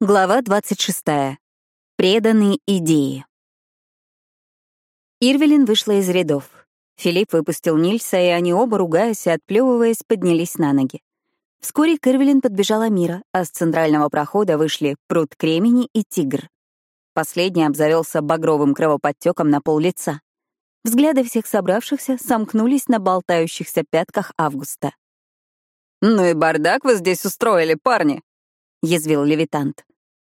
Глава 26. Преданные идеи. Ирвелин вышла из рядов. Филипп выпустил Нильса, и они оба, ругаясь и отплевываясь, поднялись на ноги. Вскоре к Ирвелин подбежала Мира, а с центрального прохода вышли пруд Кремени и Тигр. Последний обзавелся багровым кровоподтеком на пол лица. Взгляды всех собравшихся сомкнулись на болтающихся пятках Августа. «Ну и бардак вы здесь устроили, парни!» — язвил левитант.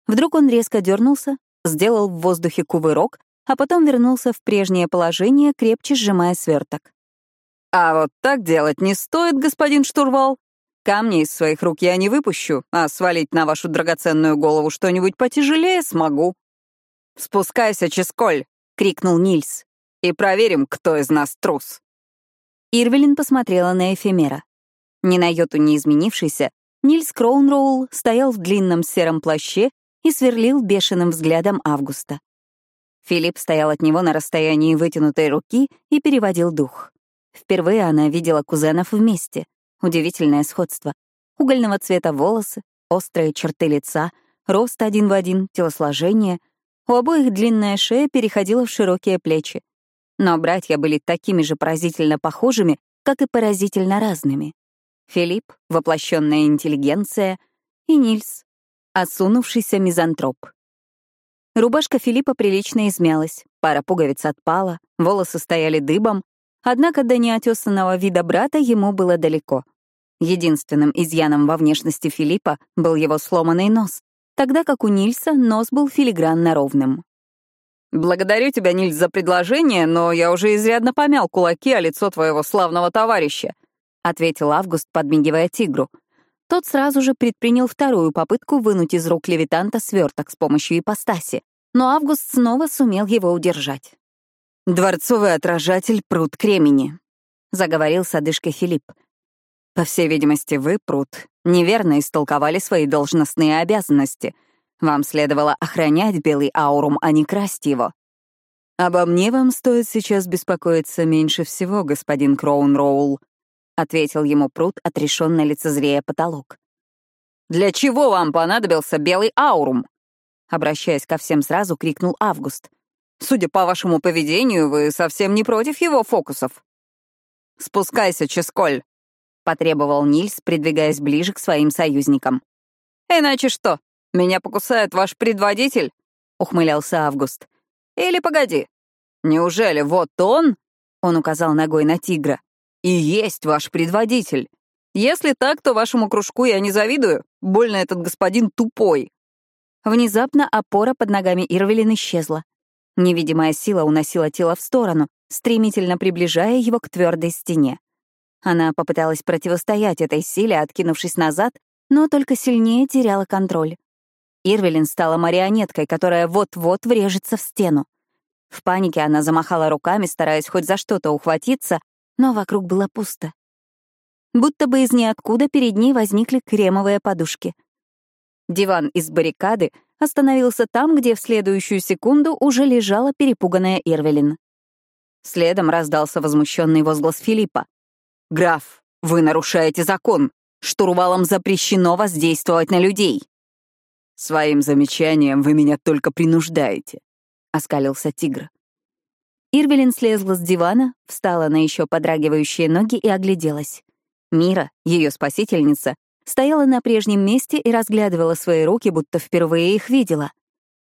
Вдруг он резко дернулся, сделал в воздухе кувырок, а потом вернулся в прежнее положение, крепче сжимая сверток. «А вот так делать не стоит, господин штурвал. Камни из своих рук я не выпущу, а свалить на вашу драгоценную голову что-нибудь потяжелее смогу». «Спускайся, Ческоль!» — крикнул Нильс. «И проверим, кто из нас трус». Ирвелин посмотрела на эфемера. Ни на йоту не изменившийся, Нильс Кроунроул стоял в длинном сером плаще и сверлил бешеным взглядом Августа. Филипп стоял от него на расстоянии вытянутой руки и переводил дух. Впервые она видела кузенов вместе. Удивительное сходство. Угольного цвета волосы, острые черты лица, рост один в один, телосложение. У обоих длинная шея переходила в широкие плечи. Но братья были такими же поразительно похожими, как и поразительно разными. Филипп — воплощенная интеллигенция, и Нильс осунувшийся мизантроп. Рубашка Филиппа прилично измялась, пара пуговиц отпала, волосы стояли дыбом, однако до неотесанного вида брата ему было далеко. Единственным изъяном во внешности Филиппа был его сломанный нос, тогда как у Нильса нос был филигранно ровным. «Благодарю тебя, Нильс, за предложение, но я уже изрядно помял кулаки о лицо твоего славного товарища», — ответил Август, подмигивая тигру. Тот сразу же предпринял вторую попытку вынуть из рук левитанта сверток с помощью ипостаси, но Август снова сумел его удержать. «Дворцовый отражатель пруд Кремени», — заговорил с одышкой Филипп. «По всей видимости, вы, пруд, неверно истолковали свои должностные обязанности. Вам следовало охранять белый аурум, а не красть его. Обо мне вам стоит сейчас беспокоиться меньше всего, господин Кроун-Роул», ответил ему пруд, отрешенно лицезрея потолок. «Для чего вам понадобился белый аурум?» Обращаясь ко всем сразу, крикнул Август. «Судя по вашему поведению, вы совсем не против его фокусов». «Спускайся, Ческоль», — потребовал Нильс, придвигаясь ближе к своим союзникам. «Иначе что, меня покусает ваш предводитель?» — ухмылялся Август. «Или погоди, неужели вот он?» — он указал ногой на тигра и есть ваш предводитель. Если так, то вашему кружку я не завидую. Больно этот господин тупой». Внезапно опора под ногами Ирвелин исчезла. Невидимая сила уносила тело в сторону, стремительно приближая его к твердой стене. Она попыталась противостоять этой силе, откинувшись назад, но только сильнее теряла контроль. Ирвелин стала марионеткой, которая вот-вот врежется в стену. В панике она замахала руками, стараясь хоть за что-то ухватиться, но вокруг было пусто. Будто бы из ниоткуда перед ней возникли кремовые подушки. Диван из баррикады остановился там, где в следующую секунду уже лежала перепуганная Ирвелин. Следом раздался возмущенный возглас Филиппа. «Граф, вы нарушаете закон. Штурвалам запрещено воздействовать на людей». «Своим замечанием вы меня только принуждаете», — оскалился тигр. Ирвелин слезла с дивана, встала на еще подрагивающие ноги и огляделась. Мира, ее спасительница, стояла на прежнем месте и разглядывала свои руки, будто впервые их видела.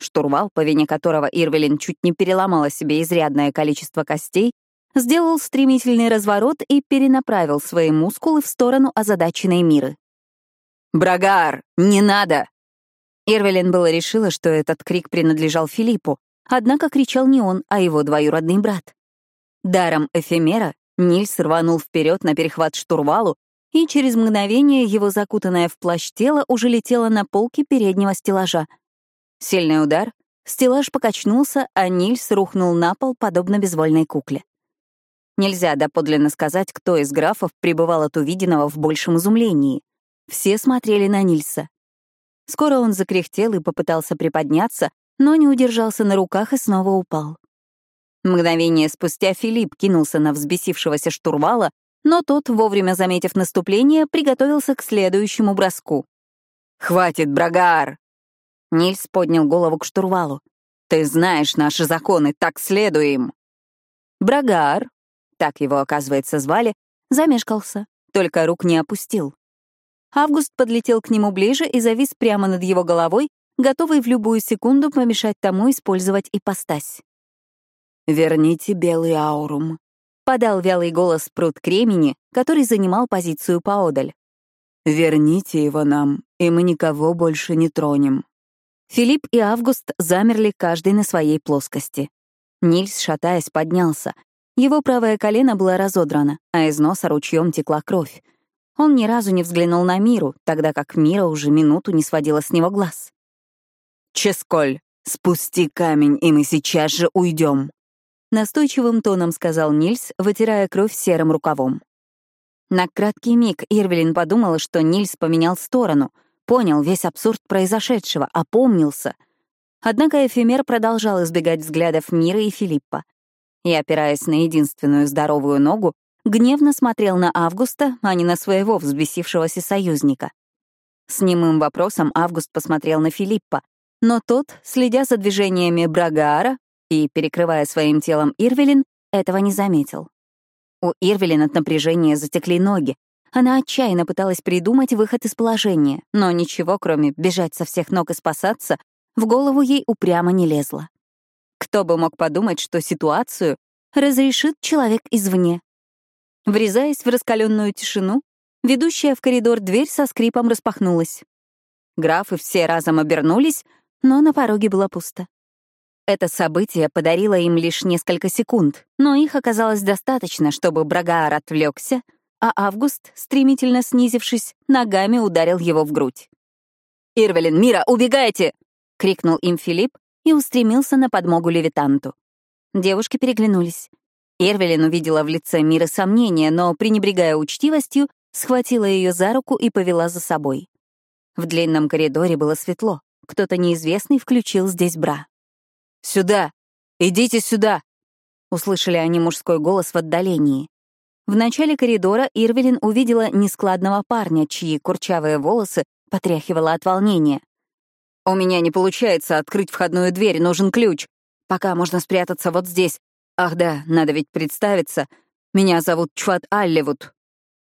Штурвал, по вине которого Ирвелин чуть не переломала себе изрядное количество костей, сделал стремительный разворот и перенаправил свои мускулы в сторону озадаченной Миры. «Брагар, не надо!» Ирвелин было решила, что этот крик принадлежал Филиппу, Однако кричал не он, а его двоюродный брат. Даром эфемера Нильс рванул вперед на перехват штурвалу, и через мгновение его закутанное в плащ тело уже летело на полке переднего стеллажа. Сильный удар, стеллаж покачнулся, а Нильс рухнул на пол, подобно безвольной кукле. Нельзя доподлинно сказать, кто из графов пребывал от увиденного в большем изумлении. Все смотрели на Нильса. Скоро он закряхтел и попытался приподняться, но не удержался на руках и снова упал. Мгновение спустя Филипп кинулся на взбесившегося штурвала, но тот, вовремя заметив наступление, приготовился к следующему броску. «Хватит, Брагар!» Нильс поднял голову к штурвалу. «Ты знаешь наши законы, так следуем!» Брагар, так его, оказывается, звали, замешкался, только рук не опустил. Август подлетел к нему ближе и завис прямо над его головой, готовый в любую секунду помешать тому использовать ипостась. «Верните белый аурум», — подал вялый голос пруд Кремени, который занимал позицию поодаль. «Верните его нам, и мы никого больше не тронем». Филипп и Август замерли каждый на своей плоскости. Нильс, шатаясь, поднялся. Его правое колено было разодрано, а из носа ручьем текла кровь. Он ни разу не взглянул на Миру, тогда как Мира уже минуту не сводила с него глаз. «Ческоль, спусти камень, и мы сейчас же уйдем», — настойчивым тоном сказал Нильс, вытирая кровь серым рукавом. На краткий миг Ирвелин подумала, что Нильс поменял сторону, понял весь абсурд произошедшего, опомнился. Однако эфемер продолжал избегать взглядов Мира и Филиппа. И, опираясь на единственную здоровую ногу, гневно смотрел на Августа, а не на своего взбесившегося союзника. С немым вопросом Август посмотрел на Филиппа, но тот, следя за движениями Брагаара и перекрывая своим телом Ирвелин, этого не заметил. У Ирвелин от напряжения затекли ноги. Она отчаянно пыталась придумать выход из положения, но ничего, кроме бежать со всех ног и спасаться, в голову ей упрямо не лезло. Кто бы мог подумать, что ситуацию разрешит человек извне. Врезаясь в раскаленную тишину, ведущая в коридор дверь со скрипом распахнулась. Графы все разом обернулись, но на пороге было пусто. Это событие подарило им лишь несколько секунд, но их оказалось достаточно, чтобы Брагаар отвлекся, а Август, стремительно снизившись, ногами ударил его в грудь. «Ирвелин, Мира, убегайте!» — крикнул им Филипп и устремился на подмогу левитанту. Девушки переглянулись. Ирвелин увидела в лице Мира сомнения, но, пренебрегая учтивостью, схватила ее за руку и повела за собой. В длинном коридоре было светло. Кто-то неизвестный включил здесь бра. «Сюда! Идите сюда!» Услышали они мужской голос в отдалении. В начале коридора Ирвелин увидела нескладного парня, чьи курчавые волосы потряхивало от волнения. «У меня не получается открыть входную дверь, нужен ключ. Пока можно спрятаться вот здесь. Ах да, надо ведь представиться. Меня зовут Чват Алливуд».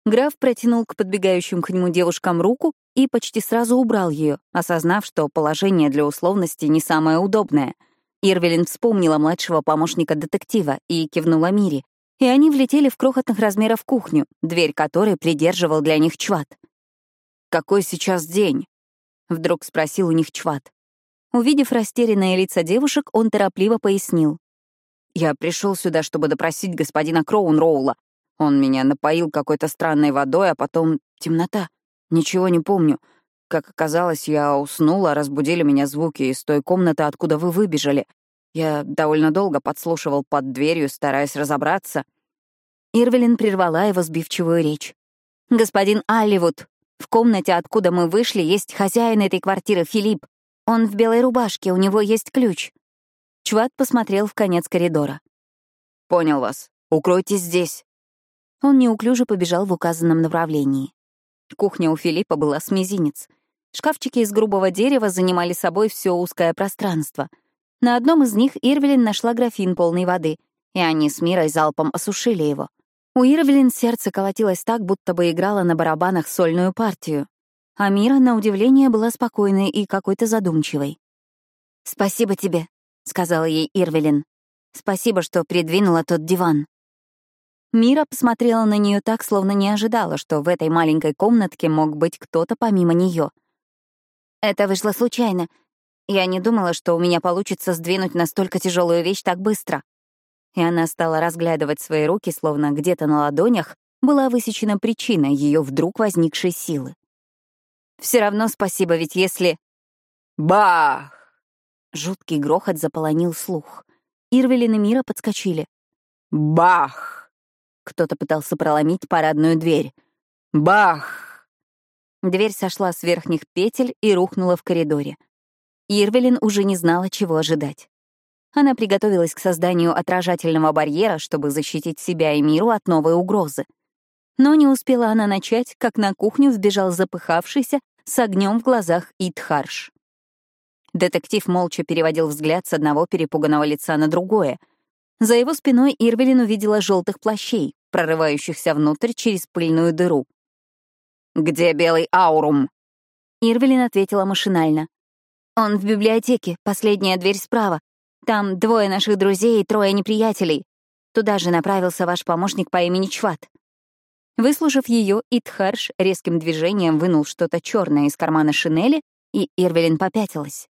Граф протянул к подбегающим к нему девушкам руку и почти сразу убрал ее, осознав, что положение для условности не самое удобное — Ирвелин вспомнила младшего помощника детектива и кивнула Мире, и они влетели в крохотных размеров кухню, дверь которой придерживал для них Чват. «Какой сейчас день?» — вдруг спросил у них Чват. Увидев растерянные лица девушек, он торопливо пояснил. «Я пришел сюда, чтобы допросить господина Кроунроула. Он меня напоил какой-то странной водой, а потом темнота. Ничего не помню. Как оказалось, я уснула, разбудили меня звуки из той комнаты, откуда вы выбежали. Я довольно долго подслушивал под дверью, стараясь разобраться. Ирвелин прервала его сбивчивую речь. «Господин Алливуд, в комнате, откуда мы вышли, есть хозяин этой квартиры, Филипп. Он в белой рубашке, у него есть ключ». Чват посмотрел в конец коридора. «Понял вас. Укройтесь здесь». Он неуклюже побежал в указанном направлении. Кухня у Филиппа была с мизинец. Шкафчики из грубого дерева занимали собой все узкое пространство. На одном из них Ирвелин нашла графин полной воды, и они с Мирой залпом осушили его. У Ирвелин сердце колотилось так, будто бы играла на барабанах сольную партию. А Мира, на удивление, была спокойной и какой-то задумчивой. «Спасибо тебе», — сказала ей Ирвелин. «Спасибо, что придвинула тот диван». Мира посмотрела на нее так, словно не ожидала, что в этой маленькой комнатке мог быть кто-то помимо нее. «Это вышло случайно. Я не думала, что у меня получится сдвинуть настолько тяжелую вещь так быстро». И она стала разглядывать свои руки, словно где-то на ладонях была высечена причина ее вдруг возникшей силы. Все равно спасибо, ведь если... Бах! Жуткий грохот заполонил слух. Ирвелин и Мира подскочили. Бах! Кто-то пытался проломить парадную дверь. Бах! Дверь сошла с верхних петель и рухнула в коридоре. Ирвелин уже не знала, чего ожидать. Она приготовилась к созданию отражательного барьера, чтобы защитить себя и миру от новой угрозы. Но не успела она начать, как на кухню вбежал запыхавшийся с огнем в глазах Итхарш. Детектив молча переводил взгляд с одного перепуганного лица на другое. За его спиной Ирвелин увидела желтых плащей, прорывающихся внутрь через пыльную дыру. «Где белый аурум?» Ирвелин ответила машинально. «Он в библиотеке, последняя дверь справа. Там двое наших друзей и трое неприятелей. Туда же направился ваш помощник по имени Чват». Выслушав ее, Итхарш резким движением вынул что-то черное из кармана шинели, и Ирвелин попятилась.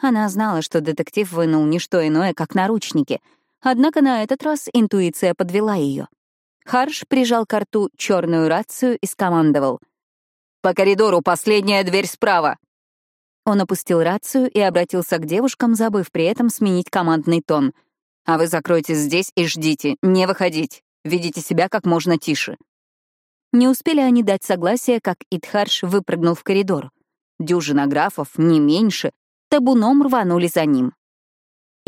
Она знала, что детектив вынул не что иное, как наручники, однако на этот раз интуиция подвела ее. Харш прижал к рту черную рацию и скомандовал. «По коридору последняя дверь справа!» Он опустил рацию и обратился к девушкам, забыв при этом сменить командный тон. «А вы закройтесь здесь и ждите, не выходить. Ведите себя как можно тише». Не успели они дать согласие, как Итхарш выпрыгнул в коридор. Дюжина графов, не меньше, табуном рванули за ним.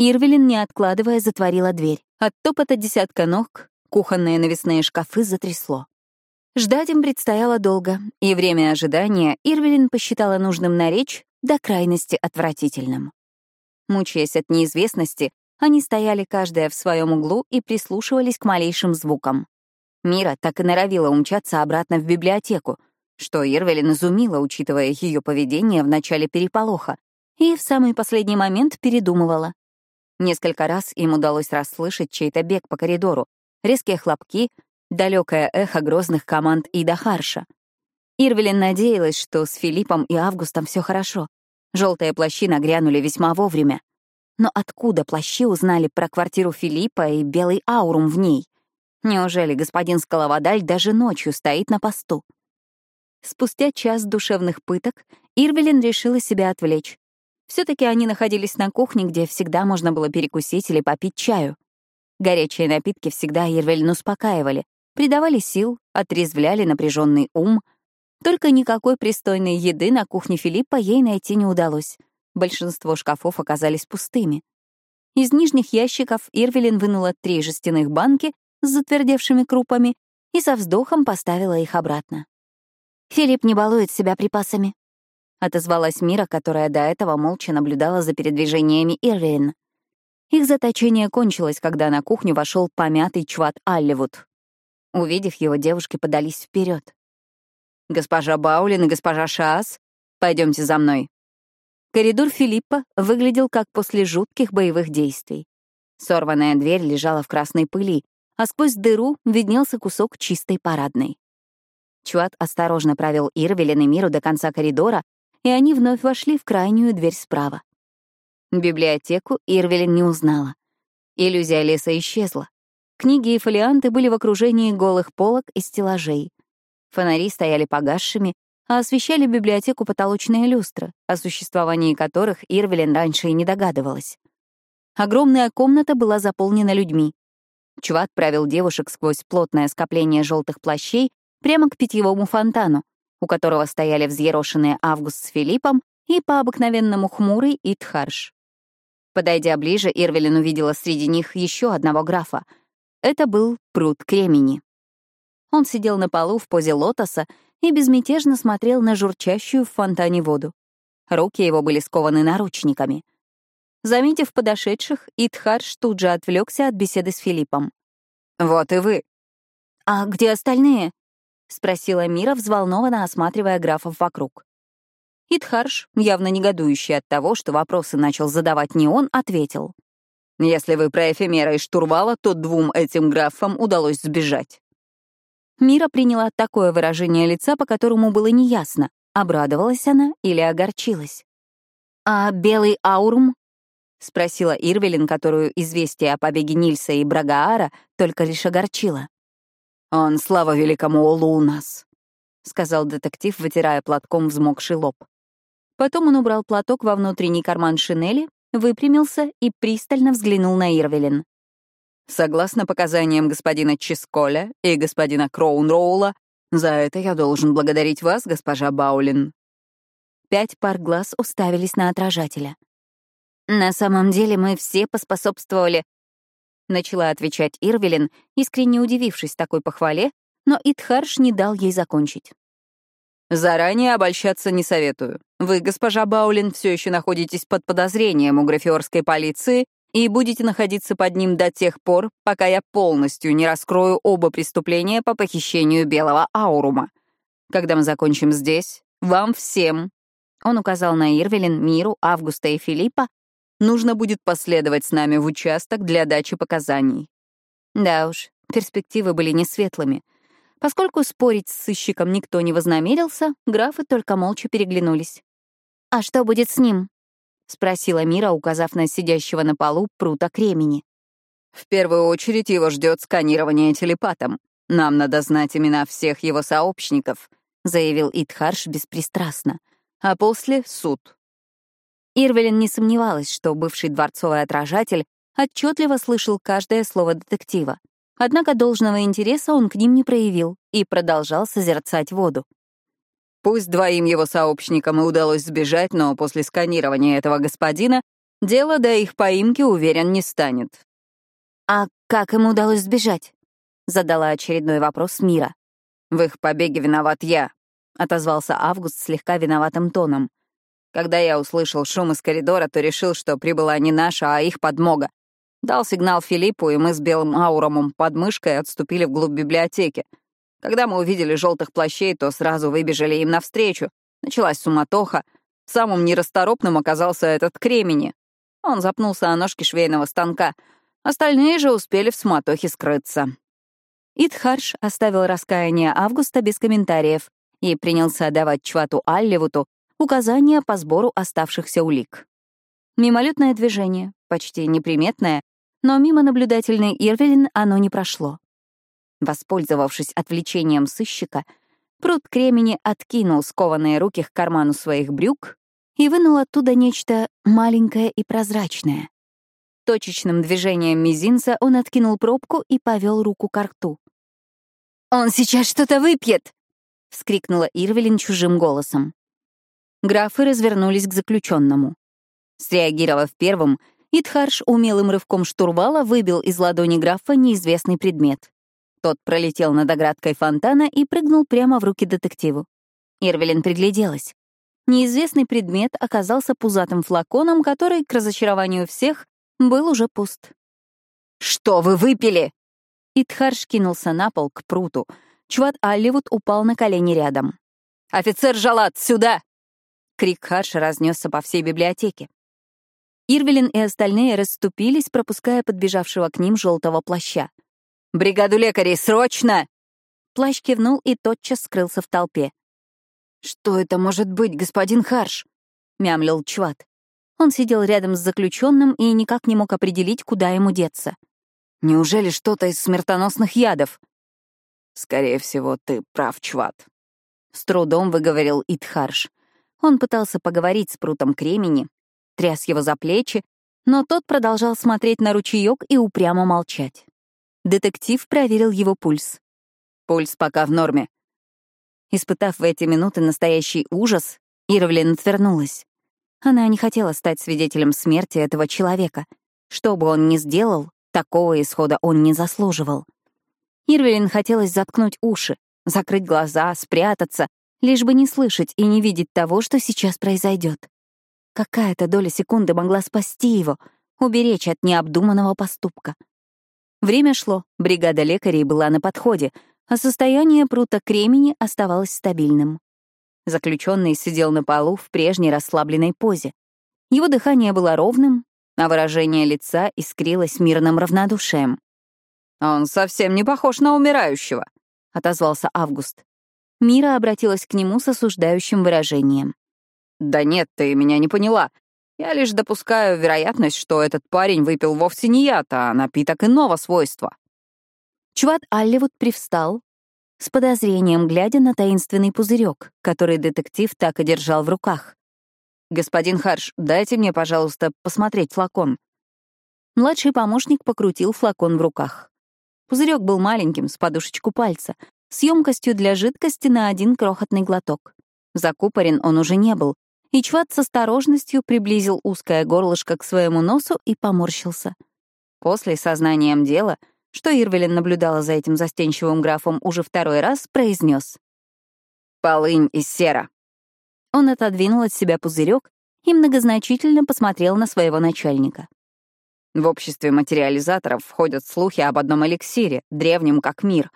Ирвелин, не откладывая, затворила дверь. От топота десятка ног кухонные навесные шкафы затрясло. Ждать им предстояло долго, и время ожидания Ирвелин посчитала нужным наречь до крайности отвратительным. Мучаясь от неизвестности, они стояли каждая в своем углу и прислушивались к малейшим звукам. Мира так и норовила умчаться обратно в библиотеку, что Ирвелин изумила, учитывая ее поведение в начале переполоха, и в самый последний момент передумывала. Несколько раз им удалось расслышать чей-то бег по коридору, резкие хлопки, далекое эхо грозных команд Ида Харша. Ирвелин надеялась, что с Филиппом и Августом все хорошо. Желтые плащи нагрянули весьма вовремя. Но откуда плащи узнали про квартиру Филиппа и белый аурум в ней? Неужели господин Скаловодаль даже ночью стоит на посту? Спустя час душевных пыток Ирвелин решила себя отвлечь. Все таки они находились на кухне, где всегда можно было перекусить или попить чаю. Горячие напитки всегда Ирвелин успокаивали, придавали сил, отрезвляли напряженный ум. Только никакой пристойной еды на кухне Филиппа ей найти не удалось. Большинство шкафов оказались пустыми. Из нижних ящиков Ирвелин вынула три жестяных банки с затвердевшими крупами и со вздохом поставила их обратно. «Филипп не балует себя припасами», — отозвалась Мира, которая до этого молча наблюдала за передвижениями Ирвин. Их заточение кончилось, когда на кухню вошел помятый чват Алливуд. Увидев его, девушки подались вперед. «Госпожа Баулин и госпожа Шаас, пойдемте за мной». Коридор Филиппа выглядел как после жутких боевых действий. Сорванная дверь лежала в красной пыли, а сквозь дыру виднелся кусок чистой парадной. Чуат осторожно провел Ирвелин и Миру до конца коридора, и они вновь вошли в крайнюю дверь справа. Библиотеку Ирвелин не узнала. Иллюзия леса исчезла. Книги и фолианты были в окружении голых полок и стеллажей. Фонари стояли погасшими, а освещали библиотеку потолочные люстры, о существовании которых Ирвелин раньше и не догадывалась. Огромная комната была заполнена людьми. Чуват правил девушек сквозь плотное скопление желтых плащей прямо к питьевому фонтану, у которого стояли взъерошенные Август с Филиппом и по обыкновенному хмурый Итхарш. Подойдя ближе, Ирвелин увидела среди них еще одного графа. Это был пруд Кремени. Он сидел на полу в позе лотоса и безмятежно смотрел на журчащую в фонтане воду. Руки его были скованы наручниками. Заметив подошедших, Итхарш тут же отвлекся от беседы с Филиппом. «Вот и вы». «А где остальные?» — спросила Мира, взволнованно осматривая графов вокруг. Итхарш, явно негодующий от того, что вопросы начал задавать не он, ответил. «Если вы про эфемера и штурвала, то двум этим графам удалось сбежать». Мира приняла такое выражение лица, по которому было неясно, обрадовалась она или огорчилась. «А белый аурум?» — спросила Ирвелин, которую известие о побеге Нильса и Брагаара только лишь огорчило. «Он, слава великому Олу, у нас», — сказал детектив, вытирая платком взмокший лоб. Потом он убрал платок во внутренний карман шинели, выпрямился и пристально взглянул на Ирвелин. «Согласно показаниям господина Чисколя и господина Кроунроула, за это я должен благодарить вас, госпожа Баулин». Пять пар глаз уставились на отражателя. «На самом деле мы все поспособствовали...» Начала отвечать Ирвелин, искренне удивившись такой похвале, но Итхарш не дал ей закончить. Заранее обольщаться не советую. Вы, госпожа Баулин, все еще находитесь под подозрением у графиорской полиции и будете находиться под ним до тех пор, пока я полностью не раскрою оба преступления по похищению белого аурума. Когда мы закончим здесь, вам всем, он указал на Ирвелин, Миру, Августа и Филиппа, нужно будет последовать с нами в участок для дачи показаний. Да уж, перспективы были не светлыми. Поскольку спорить с сыщиком никто не вознамерился, графы только молча переглянулись. «А что будет с ним?» — спросила Мира, указав на сидящего на полу прута кремени. «В первую очередь его ждет сканирование телепатом. Нам надо знать имена всех его сообщников», — заявил Итхарш беспристрастно. «А после — суд». Ирвелин не сомневалась, что бывший дворцовый отражатель отчетливо слышал каждое слово детектива. Однако должного интереса он к ним не проявил и продолжал созерцать воду. Пусть двоим его сообщникам и удалось сбежать, но после сканирования этого господина дело до их поимки, уверен, не станет. «А как ему удалось сбежать?» — задала очередной вопрос Мира. «В их побеге виноват я», — отозвался Август слегка виноватым тоном. «Когда я услышал шум из коридора, то решил, что прибыла не наша, а их подмога. Дал сигнал Филиппу, и мы с белым ауромом под мышкой отступили вглубь библиотеки. Когда мы увидели желтых плащей, то сразу выбежали им навстречу. Началась суматоха. Самым нерасторопным оказался этот Кремени. Он запнулся о ножке швейного станка. Остальные же успели в суматохе скрыться. Итхарш оставил раскаяние Августа без комментариев и принялся давать Чвату Алливуту указания по сбору оставшихся улик. Мимолетное движение, почти неприметное, но мимо наблюдательной Ирвелин оно не прошло. Воспользовавшись отвлечением сыщика, пруд Кремени откинул скованные руки к карману своих брюк и вынул оттуда нечто маленькое и прозрачное. Точечным движением мизинца он откинул пробку и повел руку к рту. «Он сейчас что-то выпьет!» — вскрикнула Ирвелин чужим голосом. Графы развернулись к заключенному. Среагировав первым, Итхарш умелым рывком штурвала выбил из ладони графа неизвестный предмет. Тот пролетел над оградкой фонтана и прыгнул прямо в руки детективу. Ирвелин пригляделась. Неизвестный предмет оказался пузатым флаконом, который, к разочарованию всех, был уже пуст. «Что вы выпили?» Итхарш кинулся на пол к пруту. Чуват Алливуд упал на колени рядом. «Офицер Жалат, сюда!» Крик Харша разнесся по всей библиотеке. Ирвелин и остальные расступились, пропуская подбежавшего к ним желтого плаща. «Бригаду лекарей, срочно!» Плащ кивнул и тотчас скрылся в толпе. «Что это может быть, господин Харш?» — мямлил Чват. Он сидел рядом с заключенным и никак не мог определить, куда ему деться. «Неужели что-то из смертоносных ядов?» «Скорее всего, ты прав, Чват», — с трудом выговорил Итхарш. Он пытался поговорить с прутом Кремени, тряс его за плечи, но тот продолжал смотреть на ручеек и упрямо молчать. Детектив проверил его пульс. Пульс пока в норме. Испытав в эти минуты настоящий ужас, Ирвлин отвернулась. Она не хотела стать свидетелем смерти этого человека. Что бы он ни сделал, такого исхода он не заслуживал. Ирвелин хотелось заткнуть уши, закрыть глаза, спрятаться, лишь бы не слышать и не видеть того, что сейчас произойдет. Какая-то доля секунды могла спасти его, уберечь от необдуманного поступка. Время шло, бригада лекарей была на подходе, а состояние прута кремени оставалось стабильным. Заключенный сидел на полу в прежней расслабленной позе. Его дыхание было ровным, а выражение лица искрилось мирным равнодушием. «Он совсем не похож на умирающего», — отозвался Август. Мира обратилась к нему с осуждающим выражением. «Да нет, ты меня не поняла. Я лишь допускаю вероятность, что этот парень выпил вовсе не яд, а напиток иного свойства. Чуват Алливуд привстал, с подозрением глядя на таинственный пузырек, который детектив так и держал в руках. «Господин Харш, дайте мне, пожалуйста, посмотреть флакон». Младший помощник покрутил флакон в руках. Пузырек был маленьким, с подушечку пальца, с емкостью для жидкости на один крохотный глоток. Закупорен он уже не был, и Чват с осторожностью приблизил узкое горлышко к своему носу и поморщился. После сознанием дела, что Ирвелин наблюдала за этим застенчивым графом уже второй раз, произнес: «Полынь из сера». Он отодвинул от себя пузырек и многозначительно посмотрел на своего начальника. В обществе материализаторов входят слухи об одном эликсире, древнем как мир.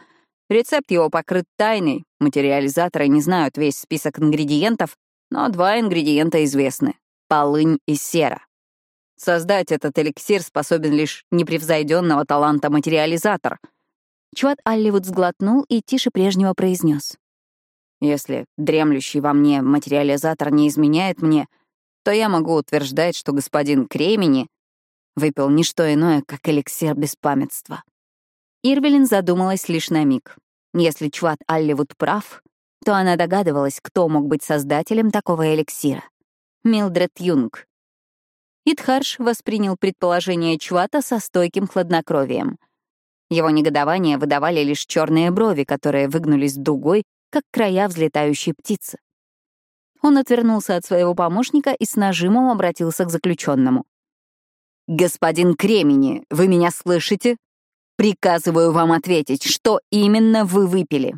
Рецепт его покрыт тайной, материализаторы не знают весь список ингредиентов, но два ингредиента известны — полынь и сера. Создать этот эликсир способен лишь непревзойденного таланта материализатор. Чуат Алливуд сглотнул и тише прежнего произнес: Если дремлющий во мне материализатор не изменяет мне, то я могу утверждать, что господин Кремени выпил не что иное, как эликсир беспамятства. Ирвелин задумалась лишь на миг. Если Чуат Алливуд прав, то она догадывалась, кто мог быть создателем такого эликсира. Милдред Юнг. Итхарш воспринял предположение Чвата со стойким хладнокровием. Его негодование выдавали лишь черные брови, которые выгнулись дугой, как края взлетающей птицы. Он отвернулся от своего помощника и с нажимом обратился к заключенному. «Господин Кремени, вы меня слышите? Приказываю вам ответить, что именно вы выпили».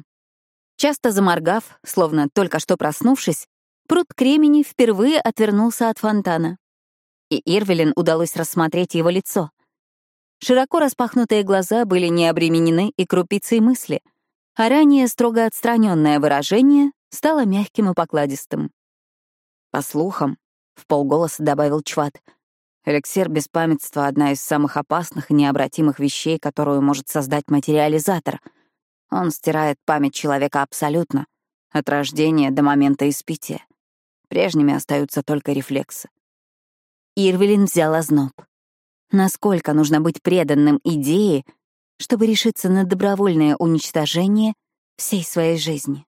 Часто заморгав, словно только что проснувшись, пруд Кремени впервые отвернулся от фонтана. И Ирвелин удалось рассмотреть его лицо. Широко распахнутые глаза были не обременены и крупицей мысли, а ранее строго отстраненное выражение стало мягким и покладистым. «По слухам», — в полголоса добавил Чват — Эликсир беспамятства — одна из самых опасных и необратимых вещей, которую может создать материализатор. Он стирает память человека абсолютно, от рождения до момента испития. Прежними остаются только рефлексы. Ирвелин взял озноб. Насколько нужно быть преданным идее, чтобы решиться на добровольное уничтожение всей своей жизни?